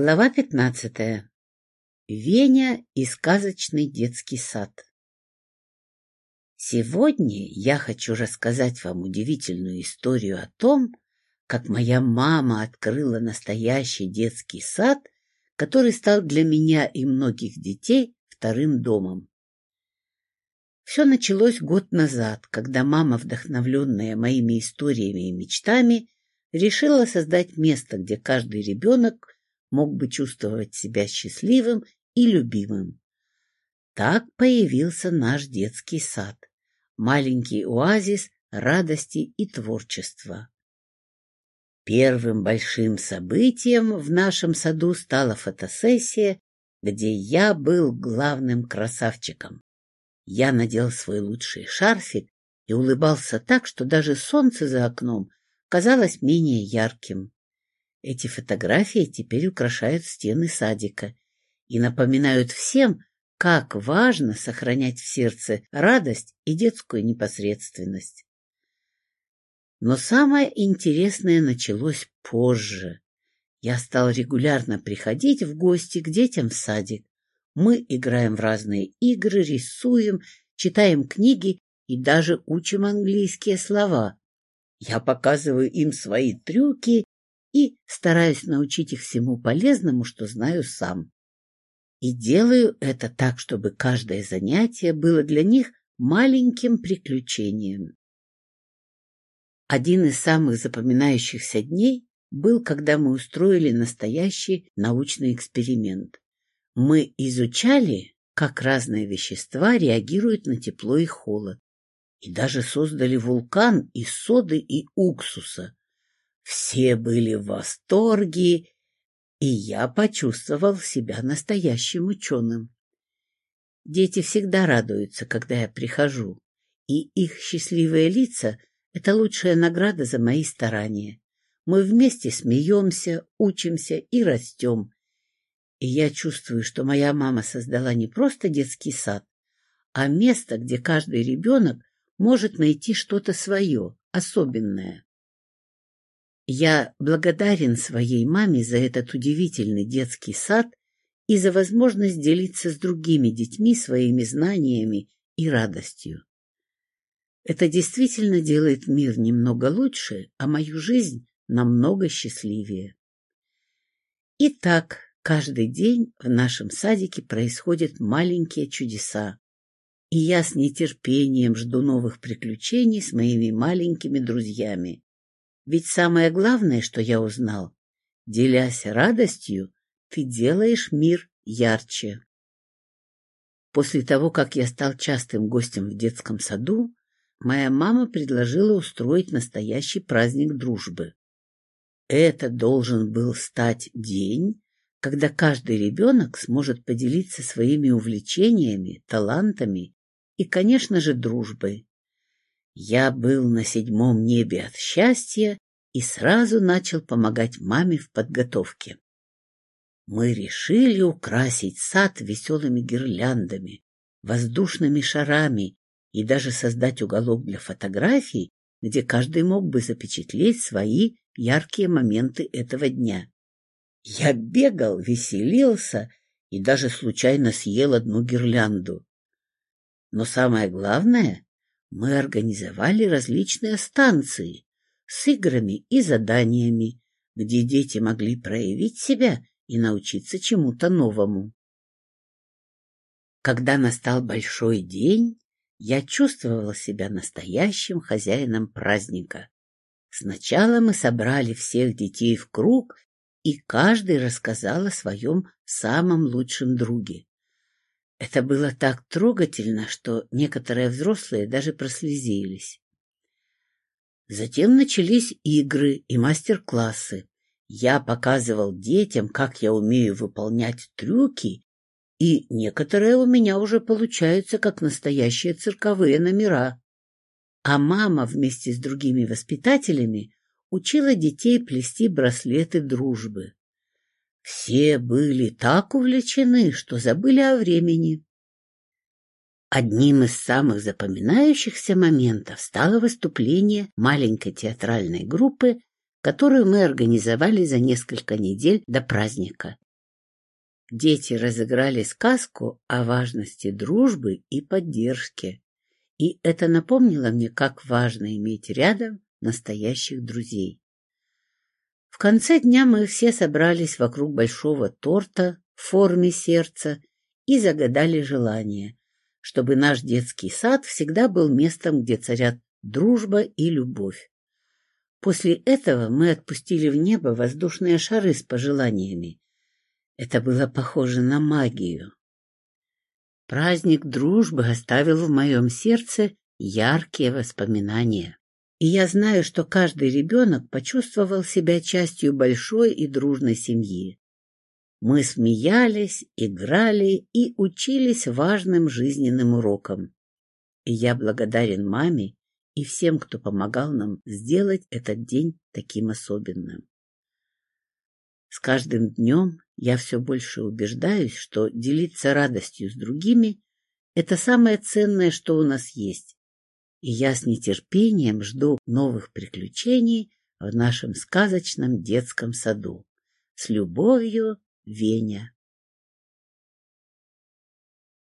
Глава пятнадцатая. Веня и сказочный детский сад. Сегодня я хочу рассказать вам удивительную историю о том, как моя мама открыла настоящий детский сад, который стал для меня и многих детей вторым домом. Все началось год назад, когда мама, вдохновленная моими историями и мечтами, решила создать место, где каждый ребенок мог бы чувствовать себя счастливым и любимым. Так появился наш детский сад, маленький оазис радости и творчества. Первым большим событием в нашем саду стала фотосессия, где я был главным красавчиком. Я надел свой лучший шарфик и улыбался так, что даже солнце за окном казалось менее ярким. Эти фотографии теперь украшают стены садика и напоминают всем, как важно сохранять в сердце радость и детскую непосредственность. Но самое интересное началось позже. Я стал регулярно приходить в гости к детям в садик. Мы играем в разные игры, рисуем, читаем книги и даже учим английские слова. Я показываю им свои трюки и стараюсь научить их всему полезному, что знаю сам. И делаю это так, чтобы каждое занятие было для них маленьким приключением. Один из самых запоминающихся дней был, когда мы устроили настоящий научный эксперимент. Мы изучали, как разные вещества реагируют на тепло и холод, и даже создали вулкан из соды и уксуса, все были в восторге, и я почувствовал себя настоящим ученым. Дети всегда радуются, когда я прихожу, и их счастливые лица — это лучшая награда за мои старания. Мы вместе смеемся, учимся и растем. И я чувствую, что моя мама создала не просто детский сад, а место, где каждый ребенок может найти что-то свое, особенное. Я благодарен своей маме за этот удивительный детский сад и за возможность делиться с другими детьми своими знаниями и радостью. Это действительно делает мир немного лучше, а мою жизнь намного счастливее. Итак, каждый день в нашем садике происходят маленькие чудеса, и я с нетерпением жду новых приключений с моими маленькими друзьями. Ведь самое главное, что я узнал, делясь радостью, ты делаешь мир ярче. После того, как я стал частым гостем в детском саду, моя мама предложила устроить настоящий праздник дружбы. Это должен был стать день, когда каждый ребенок сможет поделиться своими увлечениями, талантами и, конечно же, дружбой. Я был на седьмом небе от счастья и сразу начал помогать маме в подготовке. Мы решили украсить сад веселыми гирляндами, воздушными шарами и даже создать уголок для фотографий, где каждый мог бы запечатлеть свои яркие моменты этого дня. Я бегал, веселился и даже случайно съел одну гирлянду. Но самое главное, мы организовали различные станции с играми и заданиями, где дети могли проявить себя и научиться чему-то новому. Когда настал большой день, я чувствовала себя настоящим хозяином праздника. Сначала мы собрали всех детей в круг, и каждый рассказал о своем самом лучшем друге. Это было так трогательно, что некоторые взрослые даже прослезились. Затем начались игры и мастер-классы. Я показывал детям, как я умею выполнять трюки, и некоторые у меня уже получаются как настоящие цирковые номера. А мама вместе с другими воспитателями учила детей плести браслеты дружбы. Все были так увлечены, что забыли о времени. Одним из самых запоминающихся моментов стало выступление маленькой театральной группы, которую мы организовали за несколько недель до праздника. Дети разыграли сказку о важности дружбы и поддержки. И это напомнило мне, как важно иметь рядом настоящих друзей. В конце дня мы все собрались вокруг большого торта в форме сердца и загадали желание, чтобы наш детский сад всегда был местом, где царят дружба и любовь. После этого мы отпустили в небо воздушные шары с пожеланиями. Это было похоже на магию. Праздник дружбы оставил в моем сердце яркие воспоминания. И я знаю, что каждый ребенок почувствовал себя частью большой и дружной семьи. Мы смеялись, играли и учились важным жизненным урокам. И я благодарен маме и всем, кто помогал нам сделать этот день таким особенным. С каждым днем я все больше убеждаюсь, что делиться радостью с другими – это самое ценное, что у нас есть. И я с нетерпением жду новых приключений в нашем сказочном детском саду. С любовью, Веня.